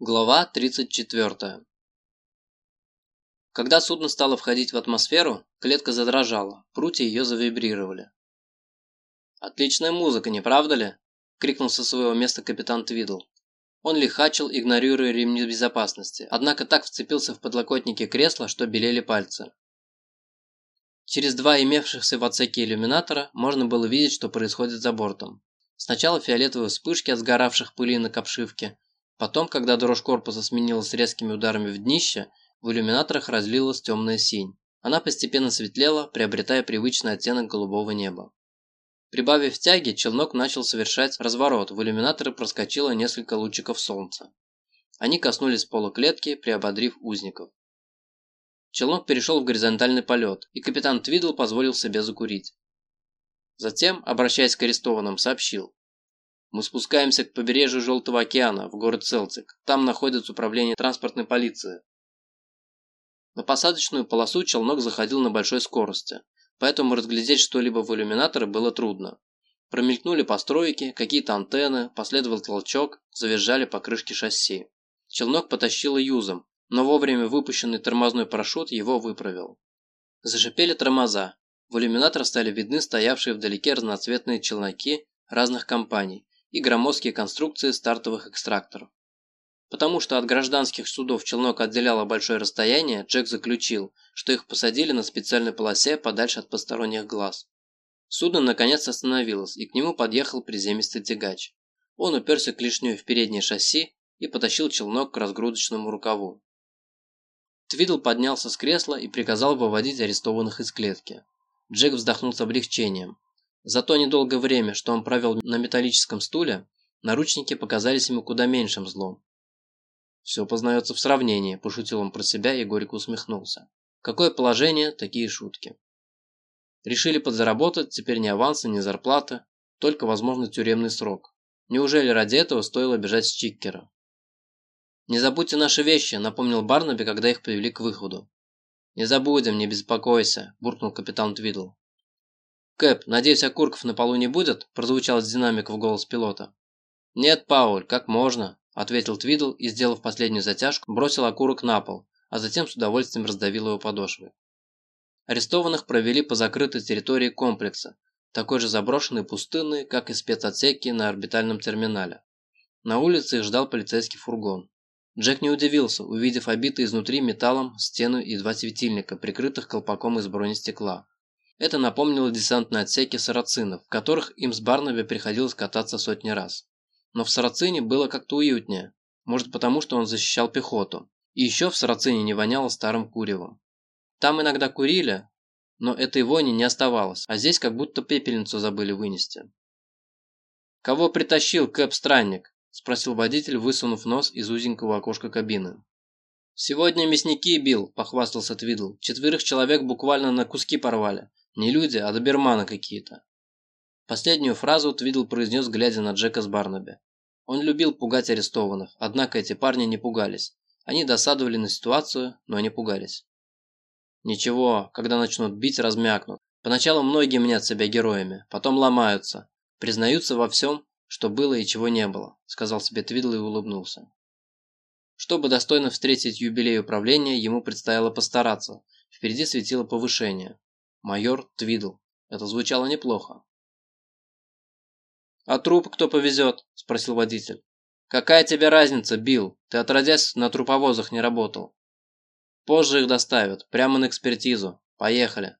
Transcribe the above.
Глава 34. Когда судно стало входить в атмосферу, клетка задрожала, прутья ее завибрировали. «Отличная музыка, не правда ли?» – крикнул со своего места капитан Твидл. Он лихачил, игнорируя ремни безопасности, однако так вцепился в подлокотники кресла, что белели пальцы. Через два имевшихся в отсеке иллюминатора можно было видеть, что происходит за бортом. Сначала фиолетовые вспышки от сгоравших пылинок обшивки, Потом, когда дрожь корпуса сменилась резкими ударами в днище, в иллюминаторах разлилась темная синь. Она постепенно светлела, приобретая привычный оттенок голубого неба. Прибавив тяги, челнок начал совершать разворот, в иллюминаторы проскочило несколько лучиков солнца. Они коснулись пола клетки, приободрив узников. Челнок перешел в горизонтальный полет, и капитан Твидл позволил себе закурить. Затем, обращаясь к арестованным, сообщил. Мы спускаемся к побережью Желтого океана, в город Селцик. Там находится управление транспортной полиции. На посадочную полосу челнок заходил на большой скорости, поэтому разглядеть что-либо в иллюминаторы было трудно. Промелькнули постройки, какие-то антенны, последовал толчок, завизжали покрышки шасси. Челнок потащило юзом, но вовремя выпущенный тормозной парашют его выправил. Зашипели тормоза. В иллюминатор стали видны стоявшие вдалеке разноцветные челноки разных компаний, и громоздкие конструкции стартовых экстракторов. Потому что от гражданских судов челнок отделяло большое расстояние, Джек заключил, что их посадили на специальной полосе подальше от посторонних глаз. Судно наконец остановилось, и к нему подъехал приземистый тягач. Он уперся клешней в переднее шасси и потащил челнок к разгрузочному рукаву. Твидл поднялся с кресла и приказал выводить арестованных из клетки. Джек вздохнул с облегчением. За то недолгое время, что он провел на металлическом стуле, наручники показались ему куда меньшим злом. «Все познается в сравнении», – пошутил он про себя и горько усмехнулся. «Какое положение, такие шутки». Решили подзаработать, теперь ни аванса, ни зарплаты, только, возможно, тюремный срок. Неужели ради этого стоило бежать с Чиккера? «Не забудьте наши вещи», – напомнил Барнаби, когда их привели к выходу. «Не забудем, не беспокойся», – буркнул капитан Твидл. «Кэп, надеюсь, окурков на полу не будет?» – прозвучал с динамиков голос пилота. «Нет, Пауль, как можно?» – ответил Твидл и, сделав последнюю затяжку, бросил окурок на пол, а затем с удовольствием раздавил его подошвой. Арестованных провели по закрытой территории комплекса, такой же заброшенной пустынной, как и спецотсеки на орбитальном терминале. На улице их ждал полицейский фургон. Джек не удивился, увидев обитые изнутри металлом стену и два светильника, прикрытых колпаком из бронестекла. Это напомнило десантные отсеки сарацинов, в которых им с Барнаби приходилось кататься сотни раз. Но в сарацине было как-то уютнее, может потому, что он защищал пехоту. И еще в сарацине не воняло старым куревом. Там иногда курили, но этой вони не оставалось, а здесь как будто пепельницу забыли вынести. «Кого притащил Кэп-странник?» – спросил водитель, высунув нос из узенького окошка кабины. «Сегодня мясники, Билл», – похвастался Твидл. «Четверых человек буквально на куски порвали. Не люди, а доберманы какие-то. Последнюю фразу Твидл произнес, глядя на Джека с Барнаби. Он любил пугать арестованных, однако эти парни не пугались. Они досадовали на ситуацию, но не пугались. Ничего, когда начнут бить, размякнут. Поначалу многие мнят себя героями, потом ломаются, признаются во всем, что было и чего не было, сказал себе Твидл и улыбнулся. Чтобы достойно встретить юбилей управления, ему предстояло постараться. Впереди светило повышение. Майор Твидл. Это звучало неплохо. «А труп кто повезет?» – спросил водитель. «Какая тебе разница, Билл? Ты отродясь на труповозах не работал». «Позже их доставят, прямо на экспертизу. Поехали».